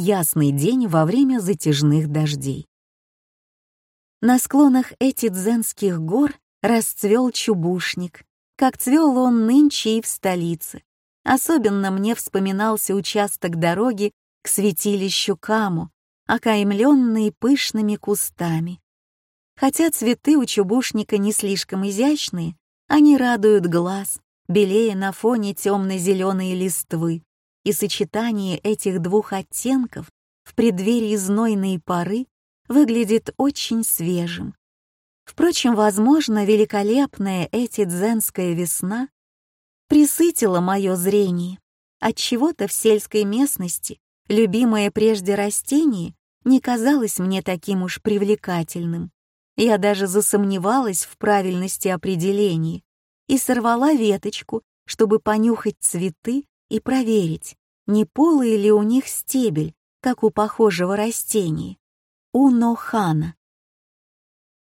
ясный день во время затяжных дождей. На склонах этих гор расцвел чубушник, как цвел он нынче и в столице. Особенно мне вспоминался участок дороги к святилищу Каму, окаймленный пышными кустами. Хотя цветы у чубушника не слишком изящные, они радуют глаз, белее на фоне темно-зеленой листвы, и сочетание этих двух оттенков в преддверии знойной поры выглядит очень свежим. Впрочем, возможно, великолепная этидзенская весна присытила мое зрение. От чего то в сельской местности любимое прежде растение не казалось мне таким уж привлекательным. Я даже засомневалась в правильности определения и сорвала веточку, чтобы понюхать цветы и проверить, не полый ли у них стебель, как у похожего растения. Унохана.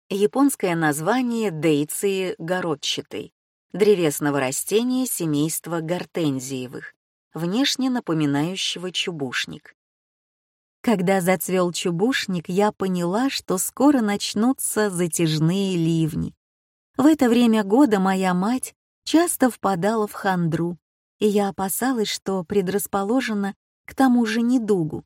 Японское название дейции городчатой, древесного растения семейства гортензиевых, внешне напоминающего чубушник. Когда зацвел чубушник, я поняла, что скоро начнутся затяжные ливни. В это время года моя мать часто впадала в хандру, и я опасалась, что предрасположена к тому же недугу.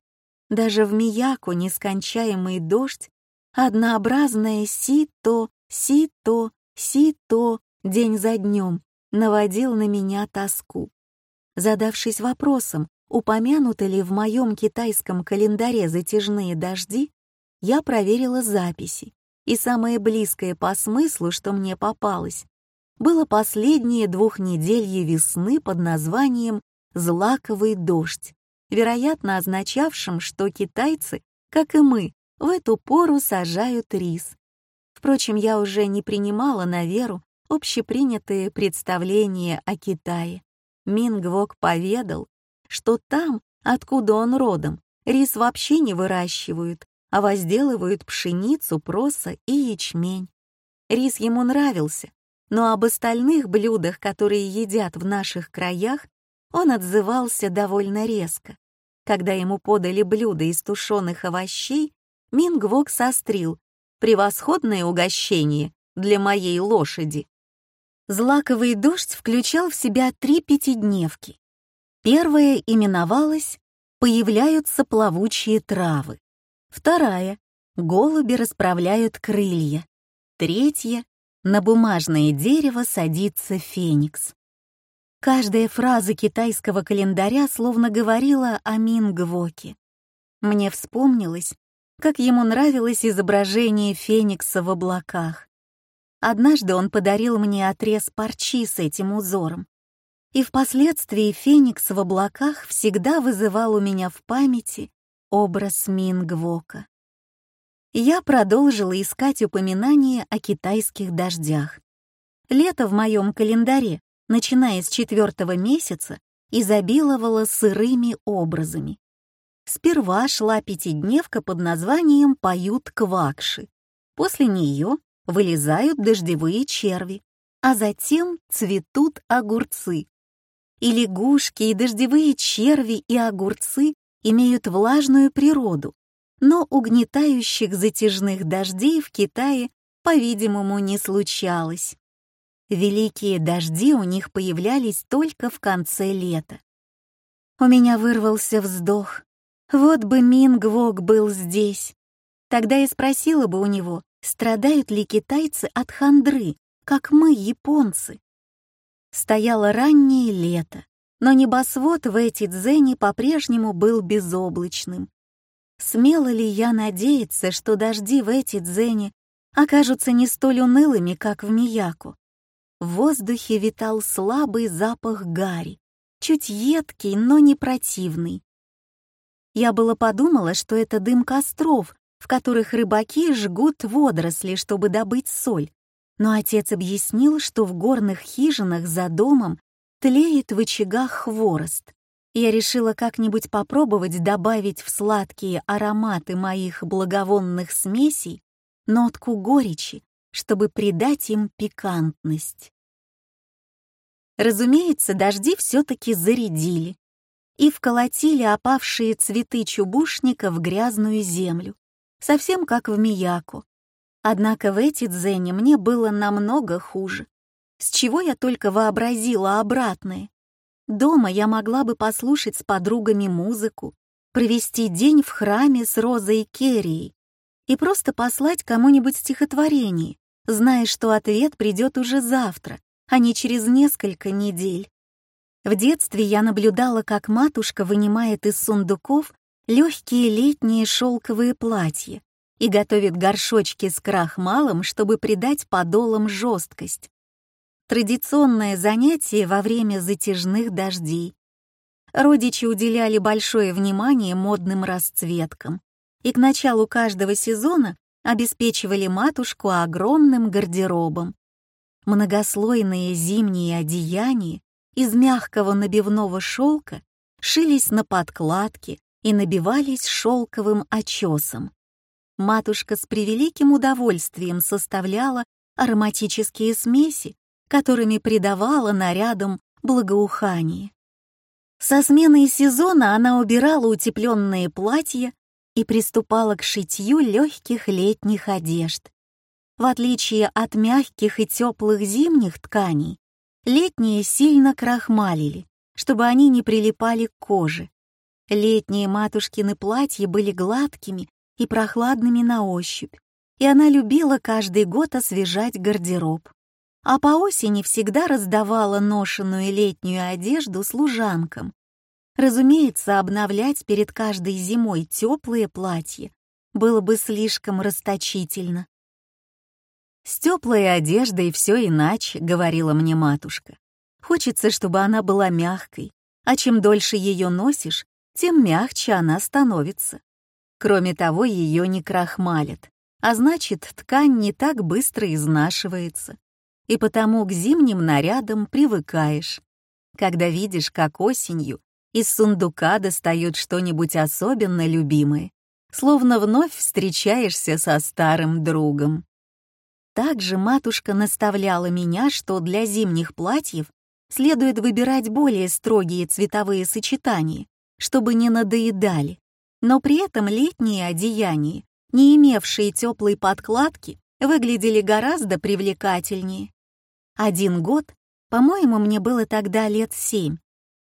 Даже в Мияку нескончаемый дождь, однообразное си-то, си-то, си-то, день за днем, наводил на меня тоску. Задавшись вопросом, упомянуты ли в моем китайском календаре затяжные дожди, я проверила записи, и самое близкое по смыслу, что мне попалось, было последнее двухнеделье весны под названием «Злаковый дождь», вероятно означавшим, что китайцы, как и мы, в эту пору сажают рис. Впрочем, я уже не принимала на веру общепринятые представления о Китае. Мингвок поведал, что там, откуда он родом, рис вообще не выращивают, а возделывают пшеницу, проса и ячмень. Рис ему нравился, но об остальных блюдах, которые едят в наших краях, он отзывался довольно резко. Когда ему подали блюдо из тушеных овощей, Мингвок сострил «Превосходное угощение для моей лошади». Злаковый дождь включал в себя три пятидневки. Первая именовалась «Появляются плавучие травы». Вторая «Голуби расправляют крылья». Третья «На бумажное дерево садится феникс». Каждая фраза китайского календаря словно говорила о Мингвоке. Мне вспомнилось, как ему нравилось изображение феникса в облаках. Однажды он подарил мне отрез парчи с этим узором. И впоследствии феникс в облаках всегда вызывал у меня в памяти образ Мингвока. Я продолжила искать упоминания о китайских дождях. Лето в моем календаре начиная с четвертого месяца, изобиловала сырыми образами. Сперва шла пятидневка под названием «Поют квакши». После нее вылезают дождевые черви, а затем цветут огурцы. И лягушки, и дождевые черви, и огурцы имеют влажную природу, но угнетающих затяжных дождей в Китае, по-видимому, не случалось. Великие дожди у них появлялись только в конце лета. У меня вырвался вздох. Вот бы Мингвок был здесь. Тогда я спросила бы у него, страдают ли китайцы от хандры, как мы, японцы. Стояло раннее лето, но небосвод в эти дзени по-прежнему был безоблачным. Смело ли я надеяться, что дожди в эти дзени окажутся не столь унылыми, как в Мияку? В воздухе витал слабый запах гари, чуть едкий, но не противный. Я было подумала, что это дым костров, в которых рыбаки жгут водоросли, чтобы добыть соль. Но отец объяснил, что в горных хижинах за домом тлеет в очагах хворост. Я решила как-нибудь попробовать добавить в сладкие ароматы моих благовонных смесей нотку горечи, чтобы придать им пикантность. Разумеется, дожди все-таки зарядили. и вколотили опавшие цветы чубушника в грязную землю, совсем как в Мияку. Однако в эти дзене мне было намного хуже. С чего я только вообразила обратное. Дома я могла бы послушать с подругами музыку, провести день в храме с Розой Керрией и просто послать кому-нибудь стихотворение, зная, что ответ придет уже завтра, а не через несколько недель. В детстве я наблюдала, как матушка вынимает из сундуков легкие летние шелковые платья и готовит горшочки с крахмалом, чтобы придать подолам жесткость. Традиционное занятие во время затяжных дождей. Родичи уделяли большое внимание модным расцветкам и к началу каждого сезона обеспечивали матушку огромным гардеробом. Многослойные зимние одеяния из мягкого набивного шелка шились на подкладке и набивались шелковым очесом. Матушка с превеликим удовольствием составляла ароматические смеси, которыми придавала нарядам благоухание. Со сменой сезона она убирала утепленные платья и приступала к шитью легких летних одежд. В отличие от мягких и теплых зимних тканей, Летние сильно крахмалили, чтобы они не прилипали к коже. Летние матушкины платья были гладкими и прохладными на ощупь, и она любила каждый год освежать гардероб. А по осени всегда раздавала ношеную летнюю одежду служанкам. Разумеется, обновлять перед каждой зимой теплые платья было бы слишком расточительно. «С теплой одеждой все иначе», — говорила мне матушка. «Хочется, чтобы она была мягкой, а чем дольше ее носишь, тем мягче она становится. Кроме того, ее не крахмалят, а значит, ткань не так быстро изнашивается. И потому к зимним нарядам привыкаешь. Когда видишь, как осенью из сундука достают что-нибудь особенно любимое, словно вновь встречаешься со старым другом. Также матушка наставляла меня, что для зимних платьев следует выбирать более строгие цветовые сочетания, чтобы не надоедали, но при этом летние одеяния, не имевшие теплой подкладки, выглядели гораздо привлекательнее. Один год, по-моему, мне было тогда лет семь,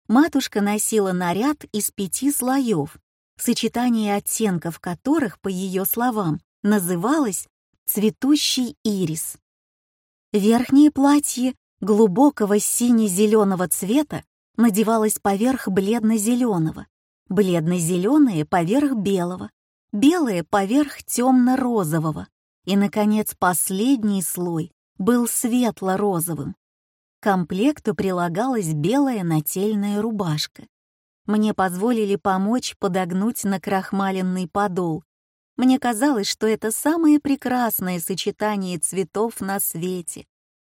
матушка носила наряд из пяти слоев, сочетание оттенков которых, по ее словам, называлось цветущий ирис. Верхнее платье глубокого сине-зеленого цвета надевалось поверх бледно-зеленого, бледно-зеленое поверх белого, белое поверх темно-розового, и, наконец, последний слой был светло-розовым. К комплекту прилагалась белая нательная рубашка. Мне позволили помочь подогнуть накрахмаленный подол, мне казалось, что это самое прекрасное сочетание цветов на свете.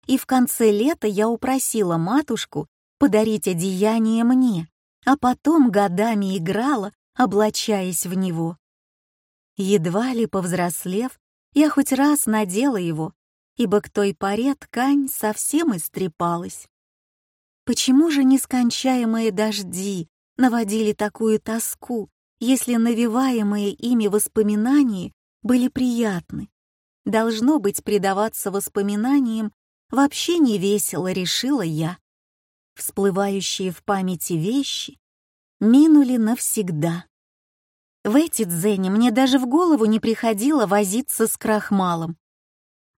И в конце лета я упросила матушку подарить одеяние мне, а потом годами играла, облачаясь в него. Едва ли повзрослев, я хоть раз надела его, ибо к той поре ткань совсем истрепалась. Почему же нескончаемые дожди наводили такую тоску, если навеваемые ими воспоминания были приятны. Должно быть, предаваться воспоминаниям вообще не весело, решила я. Всплывающие в памяти вещи минули навсегда. В эти дзени мне даже в голову не приходило возиться с крахмалом.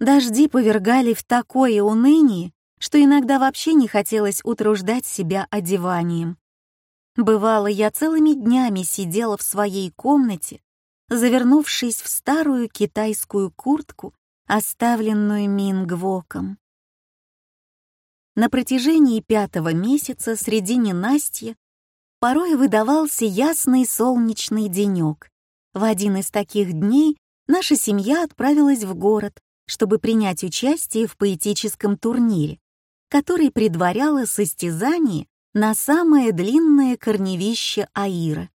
Дожди повергали в такое уныние, что иногда вообще не хотелось утруждать себя одеванием. Бывало, я целыми днями сидела в своей комнате, завернувшись в старую китайскую куртку, оставленную Мингвоком. На протяжении пятого месяца среди ненастья порой выдавался ясный солнечный денек. В один из таких дней наша семья отправилась в город, чтобы принять участие в поэтическом турнире, который предваряло состязание на самое длинное корневище Аира.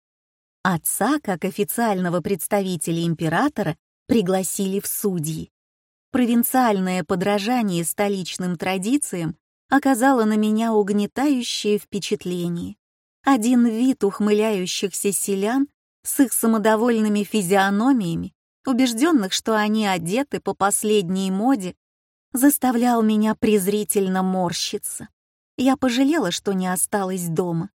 Отца, как официального представителя императора, пригласили в судьи. Провинциальное подражание столичным традициям оказало на меня угнетающее впечатление. один вид ухмыляющихся селян с их самодовольными физиономиями, убежденных, что они одеты по последней моде, заставлял меня презрительно морщиться. Я пожалела, что не осталась дома.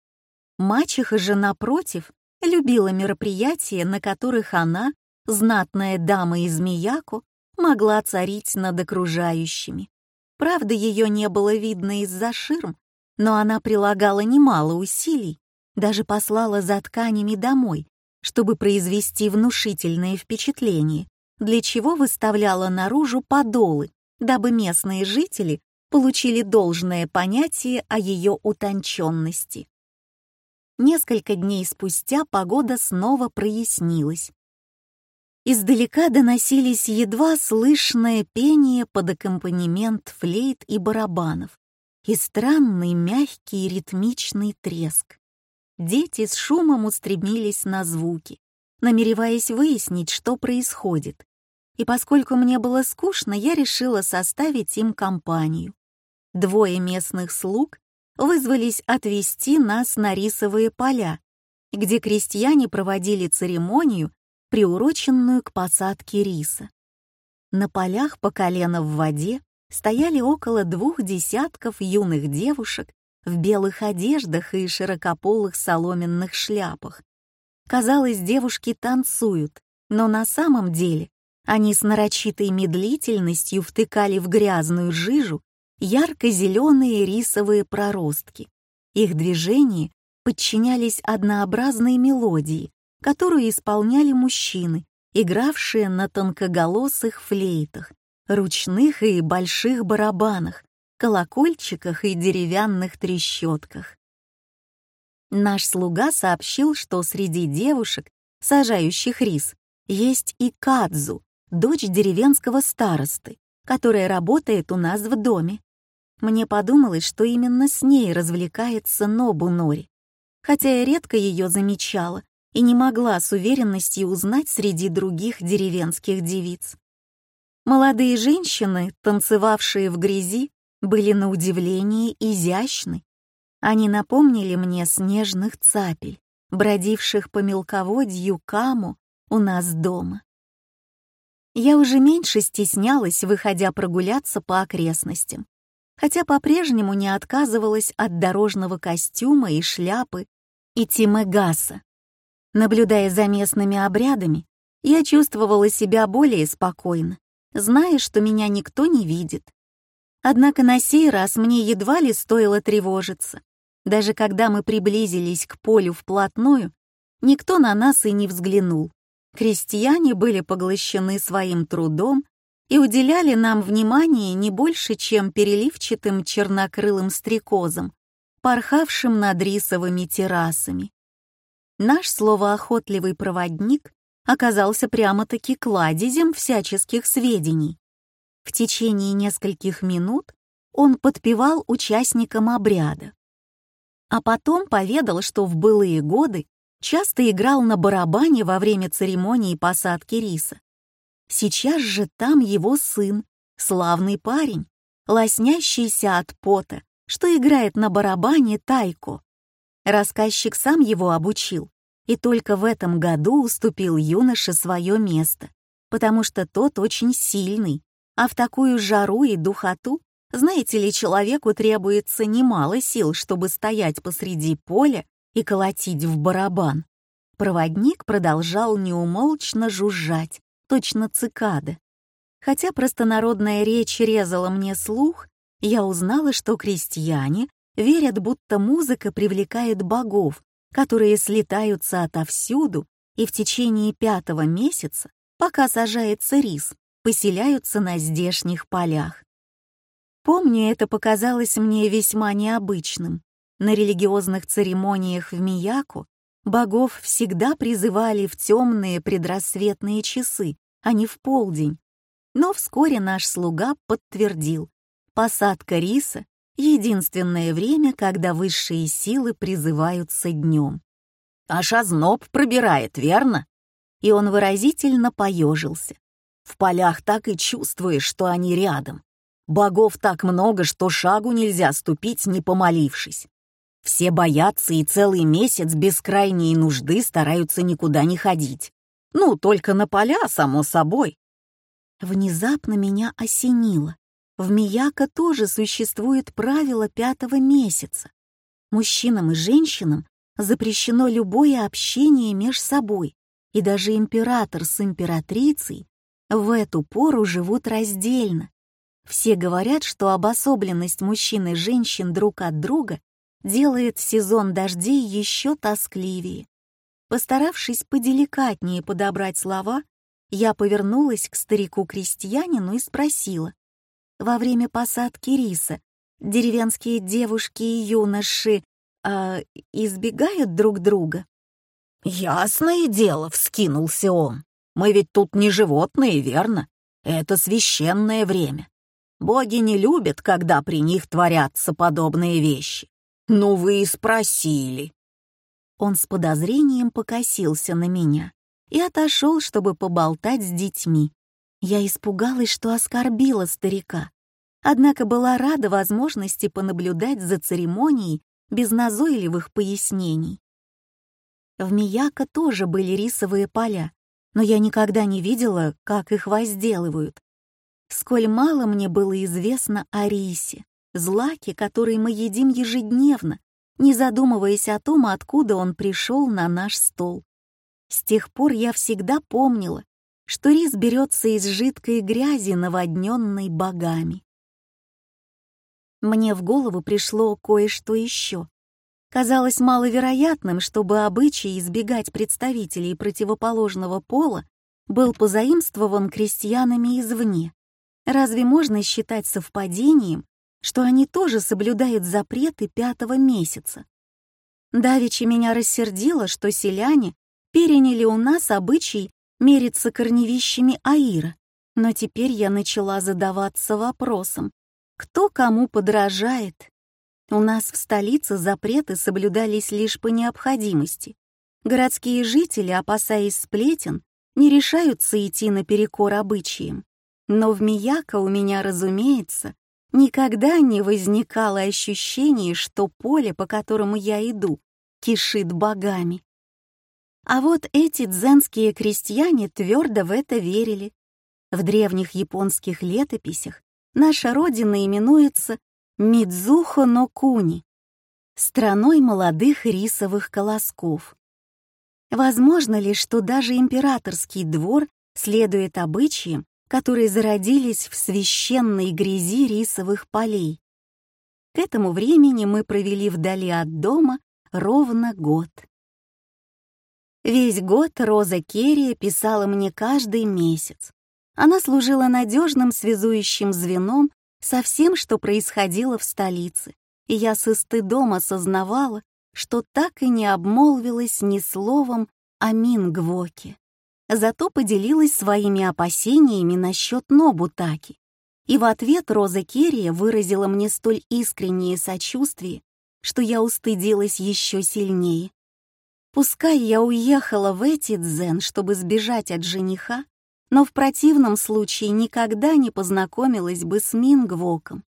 Мачеха же, напротив, любила мероприятия, на которых она, знатная дама из Мияку, могла царить над окружающими. Правда, ее не было видно из-за ширм, но она прилагала немало усилий, даже послала за тканями домой, чтобы произвести внушительное впечатление, для чего выставляла наружу подолы, дабы местные жители получили должное понятие о ее утонченности. Несколько дней спустя погода снова прояснилась. Издалека доносились едва слышное пение под аккомпанемент флейт и барабанов и странный мягкий ритмичный треск. Дети с шумом устремились на звуки, намереваясь выяснить, что происходит. И поскольку мне было скучно, я решила составить им компанию. Двое местных слуг вызвались отвезти нас на рисовые поля, где крестьяне проводили церемонию, приуроченную к посадке риса. На полях по колено в воде стояли около двух десятков юных девушек в белых одеждах и широкополых соломенных шляпах. Казалось, девушки танцуют, но на самом деле они с нарочитой медлительностью втыкали в грязную жижу ярко-зеленые рисовые проростки. Их движения подчинялись однообразной мелодии, которую исполняли мужчины, игравшие на тонкоголосых флейтах, ручных и больших барабанах, колокольчиках и деревянных трещотках. Наш слуга сообщил, что среди девушек, сажающих рис, есть и Кадзу, дочь деревенского старосты, которая работает у нас в доме. Мне подумалось, что именно с ней развлекается Нобу Нори, хотя я редко ее замечала и не могла с уверенностью узнать среди других деревенских девиц. Молодые женщины, танцевавшие в грязи, были на удивление изящны. Они напомнили мне снежных цапель, бродивших по мелководью Каму у нас дома. Я уже меньше стеснялась, выходя прогуляться по окрестностям, хотя по-прежнему не отказывалась от дорожного костюма и шляпы и тимегаса. Наблюдая за местными обрядами, я чувствовала себя более спокойно, зная, что меня никто не видит. Однако на сей раз мне едва ли стоило тревожиться. Даже когда мы приблизились к полю вплотную, никто на нас и не взглянул. Крестьяне были поглощены своим трудом и уделяли нам внимание не больше, чем переливчатым чернокрылым стрекозам, порхавшим над рисовыми террасами. Наш словоохотливый проводник оказался прямо-таки кладезем всяческих сведений. В течение нескольких минут он подпевал участникам обряда. А потом поведал, что в былые годы часто играл на барабане во время церемонии посадки риса. Сейчас же там его сын, славный парень, лоснящийся от пота, что играет на барабане тайко. Рассказчик сам его обучил, и только в этом году уступил юноше свое место, потому что тот очень сильный, а в такую жару и духоту, знаете ли, человеку требуется немало сил, чтобы стоять посреди поля и колотить в барабан. Проводник продолжал неумолчно жужжать, точно цикада. Хотя простонародная речь резала мне слух, я узнала, что крестьяне верят, будто музыка привлекает богов, которые слетаются отовсюду и в течение пятого месяца, пока сажается рис, поселяются на здешних полях. Помню, это показалось мне весьма необычным. На религиозных церемониях в Мияку богов всегда призывали в темные предрассветные часы, а не в полдень. Но вскоре наш слуга подтвердил, посадка риса — единственное время, когда высшие силы призываются днем. «Аж озноб пробирает, верно?» И он выразительно поежился. В полях так и чувствуешь, что они рядом. Богов так много, что шагу нельзя ступить, не помолившись. Все боятся и целый месяц без крайней нужды стараются никуда не ходить. Ну, только на поля, само собой. Внезапно меня осенило. В Мияко тоже существует правило пятого месяца. Мужчинам и женщинам запрещено любое общение между собой, и даже император с императрицей в эту пору живут раздельно. Все говорят, что обособленность мужчин и женщин друг от друга делает сезон дождей еще тоскливее. Постаравшись поделикатнее подобрать слова, я повернулась к старику-крестьянину и спросила. Во время посадки риса деревенские девушки и юноши э, избегают друг друга? «Ясное дело», — вскинулся он. «Мы ведь тут не животные, верно? Это священное время. Боги не любят, когда при них творятся подобные вещи. Ну вы и спросили». Он с подозрением покосился на меня и отошел, чтобы поболтать с детьми. Я испугалась, что оскорбила старика, однако была рада возможности понаблюдать за церемонией без назойливых пояснений. В Мияко тоже были рисовые поля, но я никогда не видела, как их возделывают. Сколь мало мне было известно о рисе, злаке, который мы едим ежедневно, не задумываясь о том, откуда он пришел на наш стол. С тех пор я всегда помнила, что рис берется из жидкой грязи, наводненной богами. Мне в голову пришло кое-что еще. Казалось маловероятным, чтобы обычай избегать представителей противоположного пола был позаимствован крестьянами извне. Разве можно считать совпадением, что они тоже соблюдают запреты пятого месяца? Давичи меня рассердило, что селяне переняли у нас обычай мериться корневищами Аира, но теперь я начала задаваться вопросом, кто кому подражает у нас в столице запреты соблюдались лишь по необходимости. Городские жители, опасаясь сплетен, не решаются идти наперекор обычаям. Но в Мияко у меня, разумеется, никогда не возникало ощущение, что поле, по которому я иду, кишит богами. А вот эти дзенские крестьяне твердо в это верили. В древних японских летописях наша родина именуется Мидзухо но Куни, страной молодых рисовых колосков. Возможно ли, что даже императорский двор следует обычаям, которые зародились в священной грязи рисовых полей? К этому времени мы провели вдали от дома ровно год. Весь год Роза Керрия писала мне каждый месяц. Она служила надежным связующим звеном со всем, что происходило в столице, и я со стыдом осознавала, что так и не обмолвилась ни словом о Мингвоке. Зато поделилась своими опасениями насчет Нобутаки. И в ответ Роза Керрия выразила мне столь искреннее сочувствие, что я устыдилась еще сильнее. Пускай я уехала в эти дзен, чтобы сбежать от жениха, но в противном случае никогда не познакомилась бы с Мингвоком.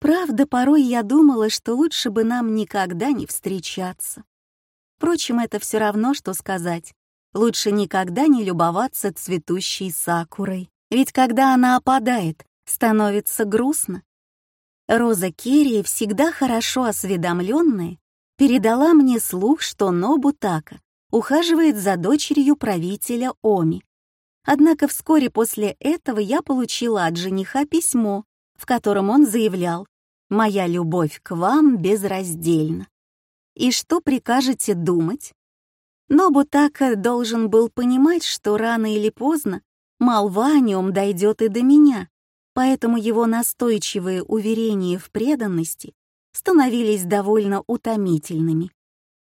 Правда, порой я думала, что лучше бы нам никогда не встречаться. Впрочем, это все равно, что сказать. Лучше никогда не любоваться цветущей сакурой. Ведь когда она опадает, становится грустно. Роза Керри, всегда хорошо осведомленная, передала мне слух, что Нобутака ухаживает за дочерью правителя Оми, Однако вскоре после этого я получила от жениха письмо, в котором он заявлял «Моя любовь к вам безраздельна». И что прикажете думать? Но Бутака должен был понимать, что рано или поздно молва о нем дойдет и до меня, поэтому его настойчивые уверения в преданности становились довольно утомительными.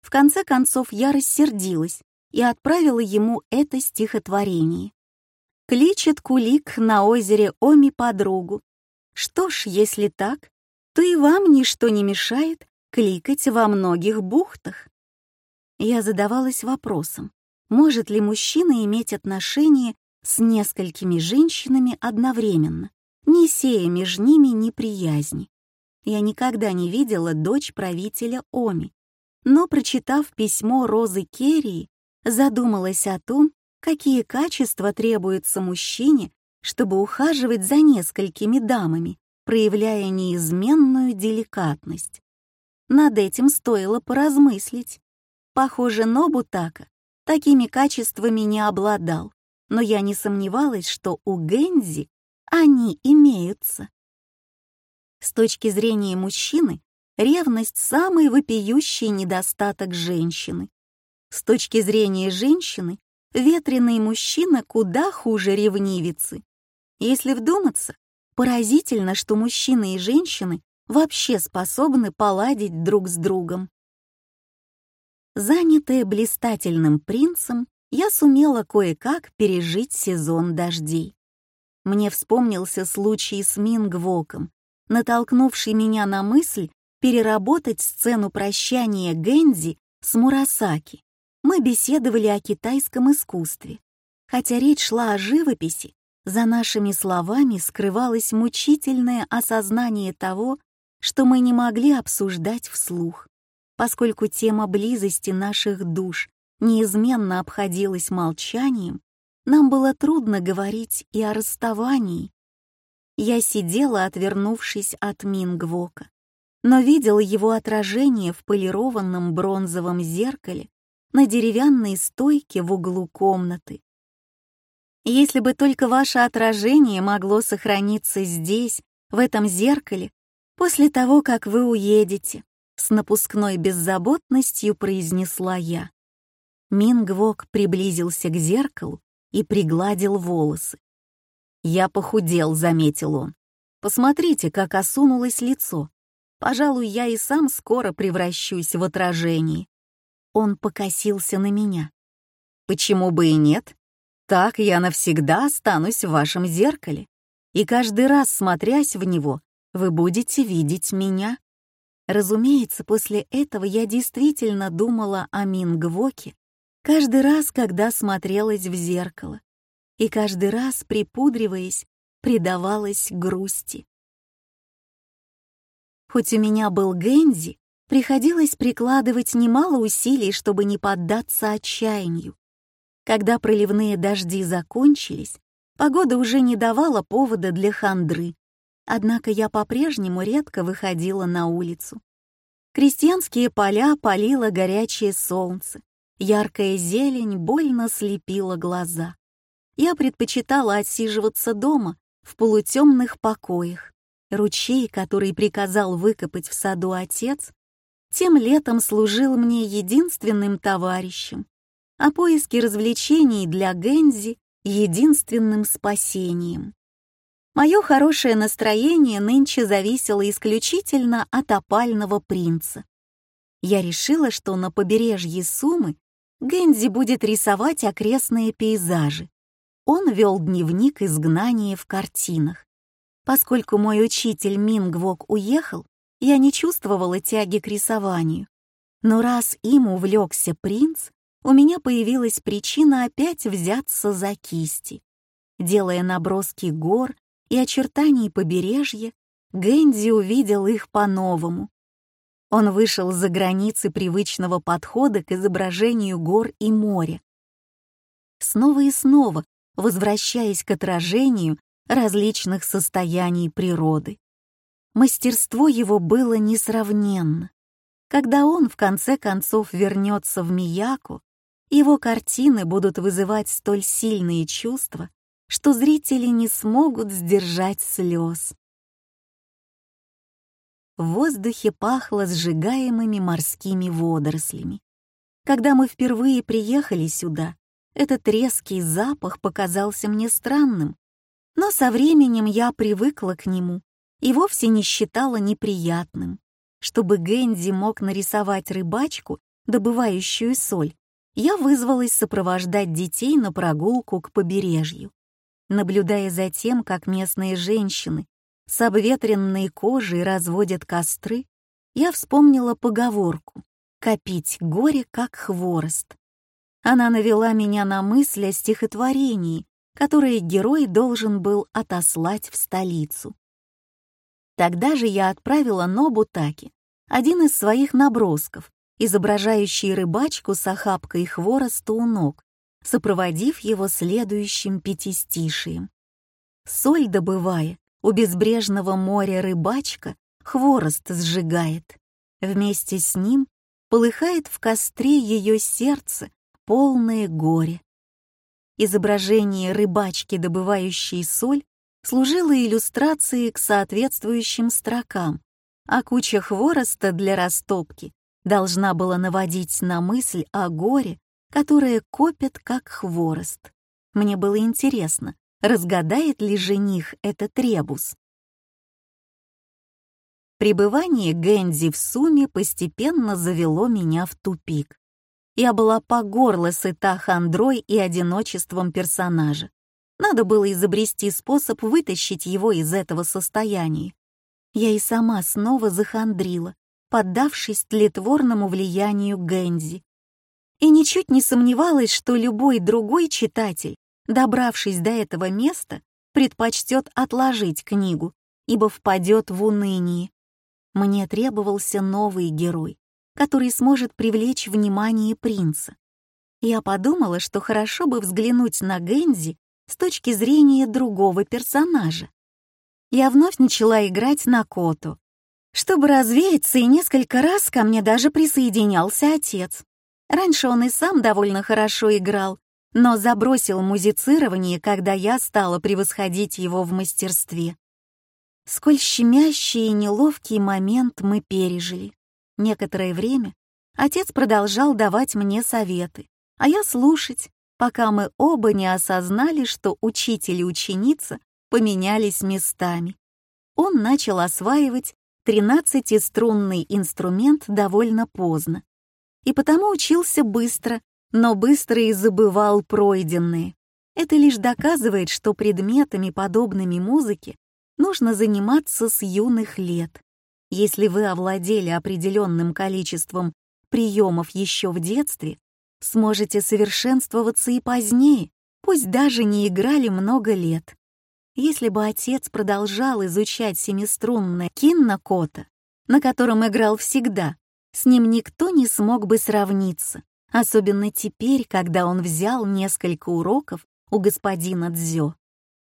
В конце концов я рассердилась и отправила ему это стихотворение. Кличет кулик на озере Оми подругу. Что ж, если так, то и вам ничто не мешает кликать во многих бухтах. Я задавалась вопросом, может ли мужчина иметь отношение с несколькими женщинами одновременно, не сея между ними неприязни. Я никогда не видела дочь правителя Оми, но, прочитав письмо Розы Керрии, задумалась о том, какие качества требуются мужчине, чтобы ухаживать за несколькими дамами, проявляя неизменную деликатность. Над этим стоило поразмыслить. Похоже, Нобутака такими качествами не обладал, но я не сомневалась, что у Гэнзи они имеются. С точки зрения мужчины, ревность — самый вопиющий недостаток женщины. С точки зрения женщины, ветреный мужчина куда хуже ревнивицы. Если вдуматься, поразительно, что мужчины и женщины вообще способны поладить друг с другом. Занятая блистательным принцем, я сумела кое-как пережить сезон дождей. Мне вспомнился случай с Мингвоком, натолкнувший меня на мысль переработать сцену прощания Гэнзи с Мурасаки. Мы беседовали о китайском искусстве. Хотя речь шла о живописи, за нашими словами скрывалось мучительное осознание того, что мы не могли обсуждать вслух поскольку тема близости наших душ неизменно обходилась молчанием, нам было трудно говорить и о расставании. Я сидела, отвернувшись от Мингвока, но видела его отражение в полированном бронзовом зеркале на деревянной стойке в углу комнаты. Если бы только ваше отражение могло сохраниться здесь, в этом зеркале, после того, как вы уедете, с напускной беззаботностью произнесла я. Мингвок приблизился к зеркалу и пригладил волосы. «Я похудел», — заметил он. «Посмотрите, как осунулось лицо. Пожалуй, я и сам скоро превращусь в отражение». Он покосился на меня. «Почему бы и нет? Так я навсегда останусь в вашем зеркале, и каждый раз, смотрясь в него, вы будете видеть меня». Разумеется, после этого я действительно думала о Мингвоке каждый раз, когда смотрелась в зеркало, и каждый раз, припудриваясь, предавалась грусти. Хоть у меня был Гэнзи, приходилось прикладывать немало усилий, чтобы не поддаться отчаянию. Когда проливные дожди закончились, погода уже не давала повода для хандры, Однако я по-прежнему редко выходила на улицу. Крестьянские поля палило горячее солнце, яркая зелень больно слепила глаза. Я предпочитала отсиживаться дома, в полутемных покоях. Ручей, который приказал выкопать в саду отец, тем летом служил мне единственным товарищем, а поиски развлечений для Гензи — единственным спасением. Мое хорошее настроение нынче зависело исключительно от опального принца. Я решила, что на побережье Сумы Гэнзи будет рисовать окрестные пейзажи. Он вел дневник изгнания в картинах. Поскольку мой учитель Мингвок уехал, я не чувствовала тяги к рисованию. Но раз им увлекся принц, у меня появилась причина опять взяться за кисти. Делая наброски гор, и очертаний побережья, Гэнди увидел их по-новому. Он вышел за границы привычного подхода к изображению гор и моря. Снова и снова возвращаясь к отражению различных состояний природы. Мастерство его было несравненно. Когда он в конце концов вернется в Мияку, его картины будут вызывать столь сильные чувства, что зрители не смогут сдержать слез. В воздухе пахло сжигаемыми морскими водорослями. Когда мы впервые приехали сюда, этот резкий запах показался мне странным, но со временем я привыкла к нему и вовсе не считала неприятным. Чтобы Гэнди мог нарисовать рыбачку, добывающую соль, я вызвалась сопровождать детей на прогулку к побережью. Наблюдая за тем, как местные женщины с обветренной кожей разводят костры, я вспомнила поговорку «копить горе, как хворост». Она навела меня на мысль о стихотворении, которое герой должен был отослать в столицу. Тогда же я отправила Нобутаки один из своих набросков, изображающий рыбачку с охапкой хвороста у ног, сопроводив его следующим пятистишием. Соль добывая, у безбрежного моря рыбачка хворост сжигает. Вместе с ним полыхает в костре ее сердце, полное горе. Изображение рыбачки, добывающей соль, служило иллюстрацией к соответствующим строкам, а куча хвороста для растопки должна была наводить на мысль о горе, которое копят как хворост. Мне было интересно, разгадает ли жених этот ребус. Пребывание Гэнди в Суме постепенно завело меня в тупик. Я была по горло сыта хандрой и одиночеством персонажа. Надо было изобрести способ вытащить его из этого состояния. Я и сама снова захандрила, поддавшись тлетворному влиянию Гэнзи. И ничуть не сомневалась, что любой другой читатель, добравшись до этого места, предпочтет отложить книгу, ибо впадет в уныние. Мне требовался новый герой, который сможет привлечь внимание принца. Я подумала, что хорошо бы взглянуть на Гэнзи с точки зрения другого персонажа. Я вновь начала играть на коту, чтобы развеяться, и несколько раз ко мне даже присоединялся отец. Раньше он и сам довольно хорошо играл, но забросил музицирование, когда я стала превосходить его в мастерстве. Сколь щемящий и неловкий момент мы пережили. Некоторое время отец продолжал давать мне советы, а я слушать, пока мы оба не осознали, что учитель и ученица поменялись местами. Он начал осваивать тринадцатиструнный инструмент довольно поздно. И потому учился быстро, но быстро и забывал пройденные. Это лишь доказывает, что предметами, подобными музыке, нужно заниматься с юных лет. Если вы овладели определенным количеством приемов еще в детстве, сможете совершенствоваться и позднее, пусть даже не играли много лет. Если бы отец продолжал изучать семиструнное киннокота, на котором играл всегда, с ним никто не смог бы сравниться, особенно теперь, когда он взял несколько уроков у господина Дзё.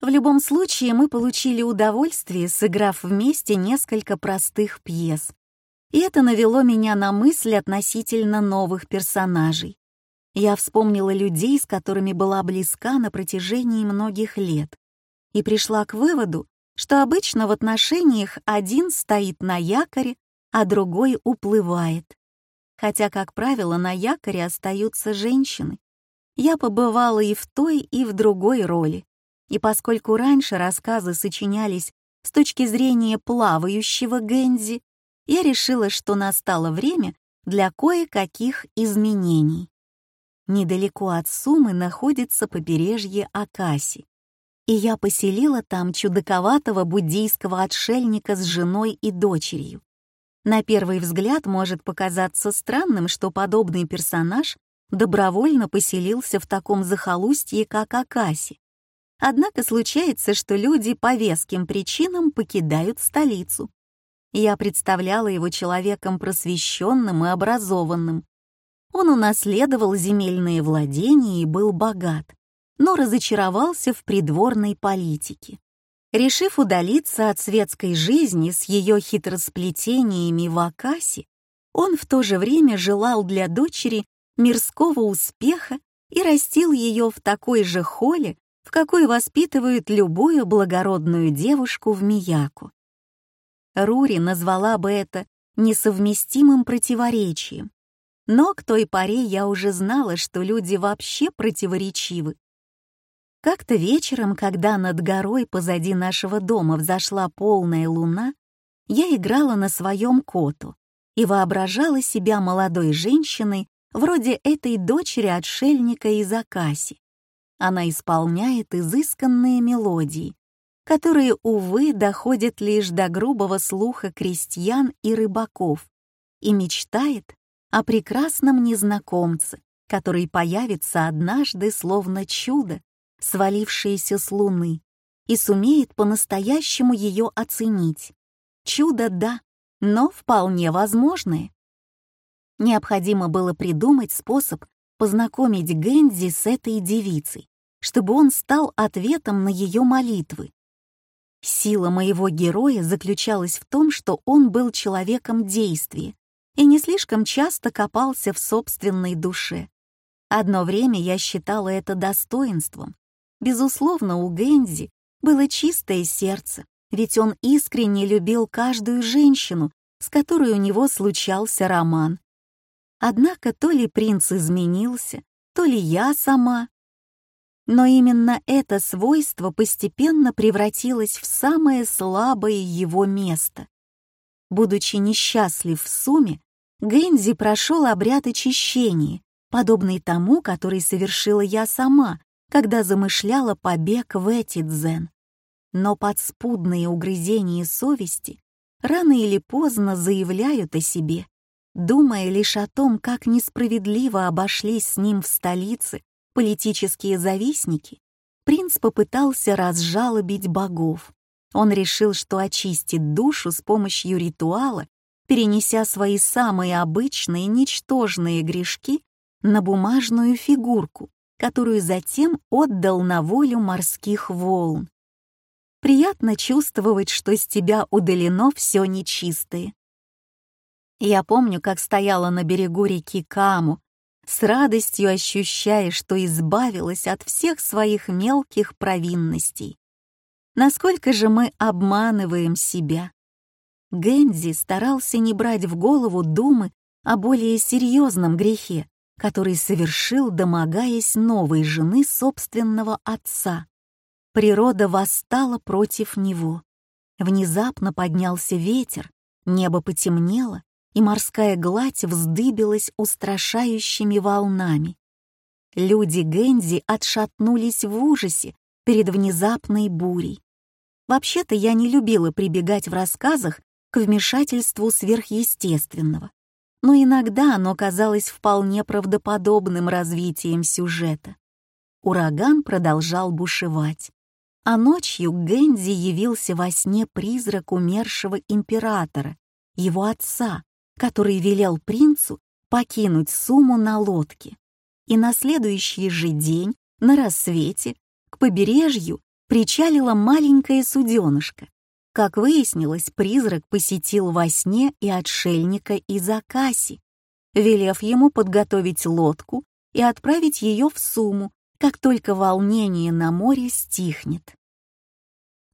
В любом случае, мы получили удовольствие, сыграв вместе несколько простых пьес. И это навело меня на мысль относительно новых персонажей. Я вспомнила людей, с которыми была близка на протяжении многих лет, и пришла к выводу, что обычно в отношениях один стоит на якоре, а другой уплывает. Хотя, как правило, на якоре остаются женщины. Я побывала и в той, и в другой роли. И поскольку раньше рассказы сочинялись с точки зрения плавающего Гэнзи, я решила, что настало время для кое-каких изменений. Недалеко от Сумы находится побережье Акаси, и я поселила там чудаковатого буддийского отшельника с женой и дочерью. На первый взгляд может показаться странным, что подобный персонаж добровольно поселился в таком захолустье, как Акаси. Однако случается, что люди по веским причинам покидают столицу. Я представляла его человеком просвещенным и образованным. Он унаследовал земельные владения и был богат, но разочаровался в придворной политике. Решив удалиться от светской жизни с ее хитросплетениями в Акасе, он в то же время желал для дочери мирского успеха и растил ее в такой же холе, в какой воспитывают любую благородную девушку в Мияку. Рури назвала бы это несовместимым противоречием. Но к той поре я уже знала, что люди вообще противоречивы, как-то вечером, когда над горой позади нашего дома взошла полная луна, я играла на своем коту и воображала себя молодой женщиной вроде этой дочери отшельника из Акаси. Она исполняет изысканные мелодии, которые, увы, доходят лишь до грубого слуха крестьян и рыбаков, и мечтает о прекрасном незнакомце, который появится однажды словно чудо свалившаяся с Луны, и сумеет по-настоящему ее оценить. Чудо — да, но вполне возможное. Необходимо было придумать способ познакомить Гэнди с этой девицей, чтобы он стал ответом на ее молитвы. Сила моего героя заключалась в том, что он был человеком действия и не слишком часто копался в собственной душе. Одно время я считала это достоинством. Безусловно, у Гэнзи было чистое сердце, ведь он искренне любил каждую женщину, с которой у него случался роман. Однако то ли принц изменился, то ли я сама. Но именно это свойство постепенно превратилось в самое слабое его место. Будучи несчастлив в сумме, Гэнзи прошел обряд очищения, подобный тому, который совершила я сама, когда замышляла побег в Этидзен. Но подспудные угрызения совести рано или поздно заявляют о себе, думая лишь о том, как несправедливо обошлись с ним в столице политические завистники, принц попытался разжалобить богов. Он решил, что очистит душу с помощью ритуала, перенеся свои самые обычные ничтожные грешки на бумажную фигурку, которую затем отдал на волю морских волн. Приятно чувствовать, что с тебя удалено все нечистое. Я помню, как стояла на берегу реки Каму, с радостью ощущая, что избавилась от всех своих мелких провинностей. Насколько же мы обманываем себя. Гэнзи старался не брать в голову думы о более серьезном грехе, который совершил, домогаясь новой жены собственного отца. Природа восстала против него. Внезапно поднялся ветер, небо потемнело, и морская гладь вздыбилась устрашающими волнами. Люди Гэнзи отшатнулись в ужасе перед внезапной бурей. Вообще-то я не любила прибегать в рассказах к вмешательству сверхъестественного но иногда оно казалось вполне правдоподобным развитием сюжета. Ураган продолжал бушевать, а ночью Гэнзи явился во сне призрак умершего императора, его отца, который велел принцу покинуть Суму на лодке. И на следующий же день, на рассвете, к побережью причалила маленькая суденышка, как выяснилось, призрак посетил во сне и отшельника из Акаси, велев ему подготовить лодку и отправить ее в Суму, как только волнение на море стихнет.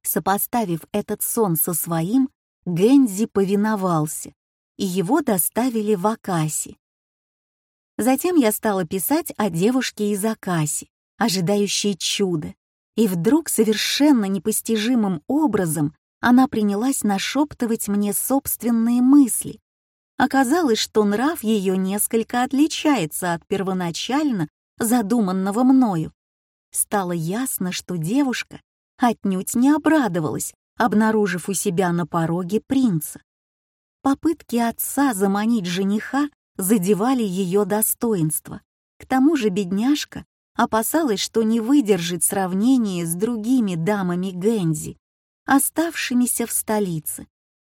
Сопоставив этот сон со своим, Гензи повиновался, и его доставили в Акаси. Затем я стала писать о девушке из Акаси, ожидающей чуда, и вдруг совершенно непостижимым образом она принялась нашептывать мне собственные мысли. Оказалось, что нрав ее несколько отличается от первоначально задуманного мною. Стало ясно, что девушка отнюдь не обрадовалась, обнаружив у себя на пороге принца. Попытки отца заманить жениха задевали ее достоинство. К тому же бедняжка опасалась, что не выдержит сравнение с другими дамами Гэнзи оставшимися в столице.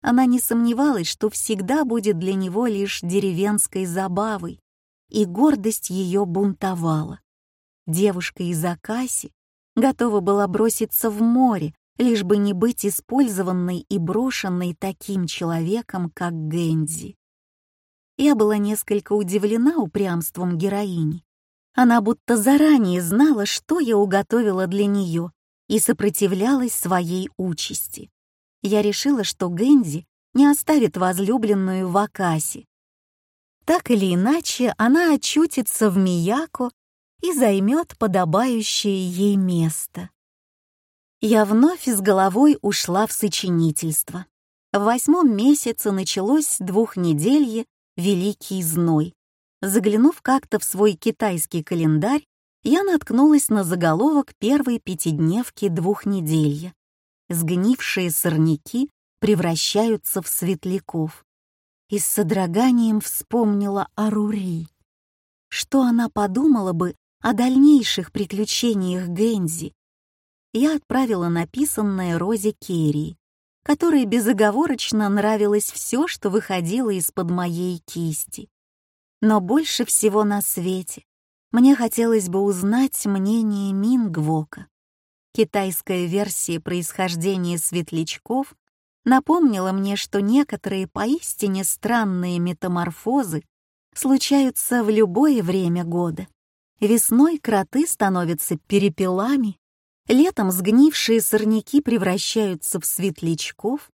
Она не сомневалась, что всегда будет для него лишь деревенской забавой, и гордость ее бунтовала. Девушка из Акаси готова была броситься в море, лишь бы не быть использованной и брошенной таким человеком, как Гэнди. Я была несколько удивлена упрямством героини. Она будто заранее знала, что я уготовила для нее, и сопротивлялась своей участи. Я решила, что Гэнди не оставит возлюбленную в Акасе. Так или иначе, она очутится в Мияко и займет подобающее ей место. Я вновь с головой ушла в сочинительство. В восьмом месяце началось двухнеделье «Великий зной». Заглянув как-то в свой китайский календарь, я наткнулась на заголовок первой пятидневки двухнеделья. Сгнившие сорняки превращаются в светляков. И с содроганием вспомнила о Рури. Что она подумала бы о дальнейших приключениях Гэнзи? Я отправила написанное Розе Керри. которой безоговорочно нравилось все, что выходило из-под моей кисти. Но больше всего на свете мне хотелось бы узнать мнение Мингвока. Китайская версия происхождения светлячков напомнила мне, что некоторые поистине странные метаморфозы случаются в любое время года. Весной кроты становятся перепелами, летом сгнившие сорняки превращаются в светлячков,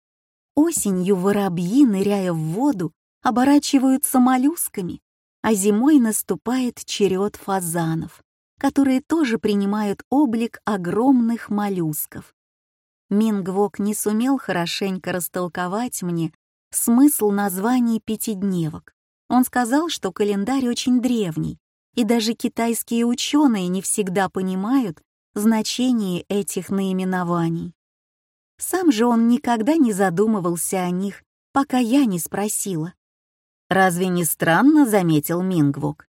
осенью воробьи, ныряя в воду, оборачиваются моллюсками, а зимой наступает черед фазанов, которые тоже принимают облик огромных моллюсков. Мингвок не сумел хорошенько растолковать мне смысл названий пятидневок. Он сказал, что календарь очень древний, и даже китайские ученые не всегда понимают значение этих наименований. Сам же он никогда не задумывался о них, пока я не спросила. «Разве не странно?» — заметил Мингвок.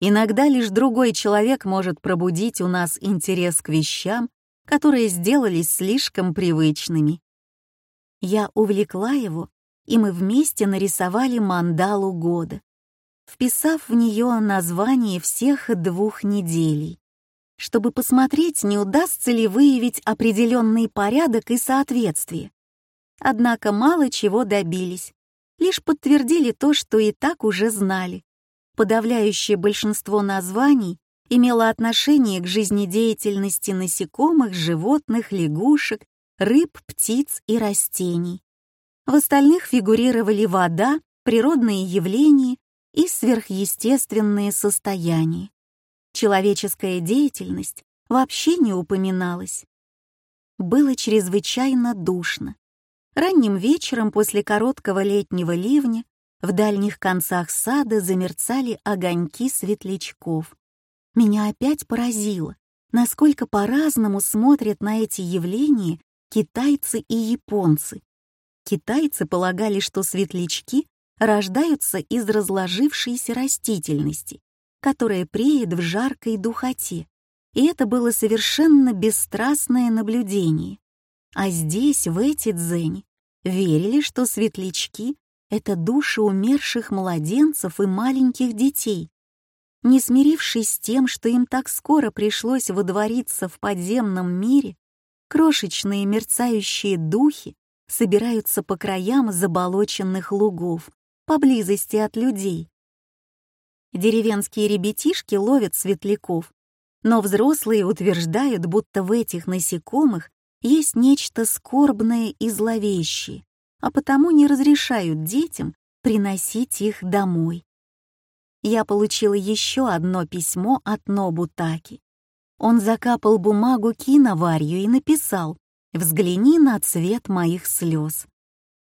«Иногда лишь другой человек может пробудить у нас интерес к вещам, которые сделались слишком привычными». Я увлекла его, и мы вместе нарисовали мандалу года вписав в нее название всех двух неделей, чтобы посмотреть, не удастся ли выявить определенный порядок и соответствие. Однако мало чего добились, лишь подтвердили то, что и так уже знали. Подавляющее большинство названий имело отношение к жизнедеятельности насекомых, животных, лягушек, рыб, птиц и растений. В остальных фигурировали вода, природные явления и сверхъестественные состояния. Человеческая деятельность вообще не упоминалась. Было чрезвычайно душно. Ранним вечером после короткого летнего ливня в дальних концах сада замерцали огоньки светлячков. Меня опять поразило, насколько по-разному смотрят на эти явления китайцы и японцы. Китайцы полагали, что светлячки рождаются из разложившейся растительности, которая преет в жаркой духоте, и это было совершенно бесстрастное наблюдение. А здесь, в эти дзень, верили, что светлячки — это души умерших младенцев и маленьких детей. Не смирившись с тем, что им так скоро пришлось водвориться в подземном мире, крошечные мерцающие духи собираются по краям заболоченных лугов, поблизости от людей. Деревенские ребятишки ловят светляков, но взрослые утверждают, будто в этих насекомых есть нечто скорбное и зловещее, а потому не разрешают детям приносить их домой. Я получила еще одно письмо от Нобутаки. Он закапал бумагу киноварью и написал «Взгляни на цвет моих слез».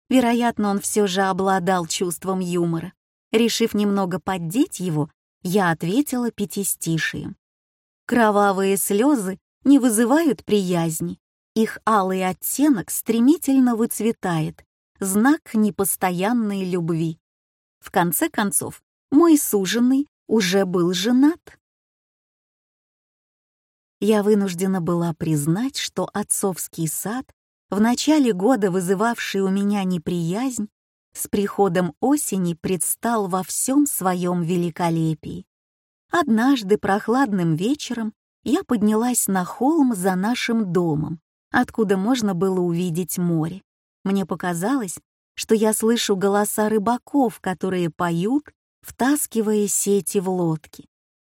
Вероятно, он все же обладал чувством юмора. Решив немного поддеть его, я ответила пятистишием. Кровавые слезы не вызывают приязни. Их алый оттенок стремительно выцветает, знак непостоянной любви. В конце концов, мой суженый уже был женат. Я вынуждена была признать, что отцовский сад в начале года вызывавший у меня неприязнь, с приходом осени предстал во всем своем великолепии. Однажды прохладным вечером я поднялась на холм за нашим домом, откуда можно было увидеть море. Мне показалось, что я слышу голоса рыбаков, которые поют, втаскивая сети в лодки.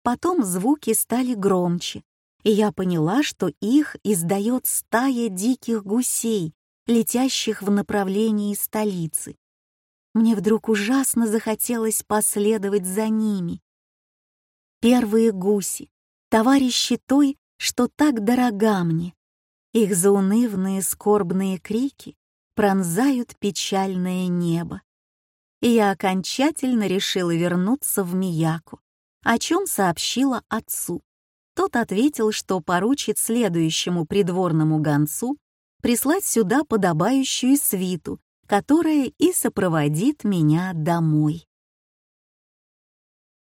Потом звуки стали громче, и я поняла, что их издает стая диких гусей, летящих в направлении столицы. Мне вдруг ужасно захотелось последовать за ними. Первые гуси, товарищи той, что так дорога мне. Их заунывные скорбные крики пронзают печальное небо. И я окончательно решила вернуться в Мияку, о чем сообщила отцу. Тот ответил, что поручит следующему придворному гонцу прислать сюда подобающую свиту, которая и сопроводит меня домой.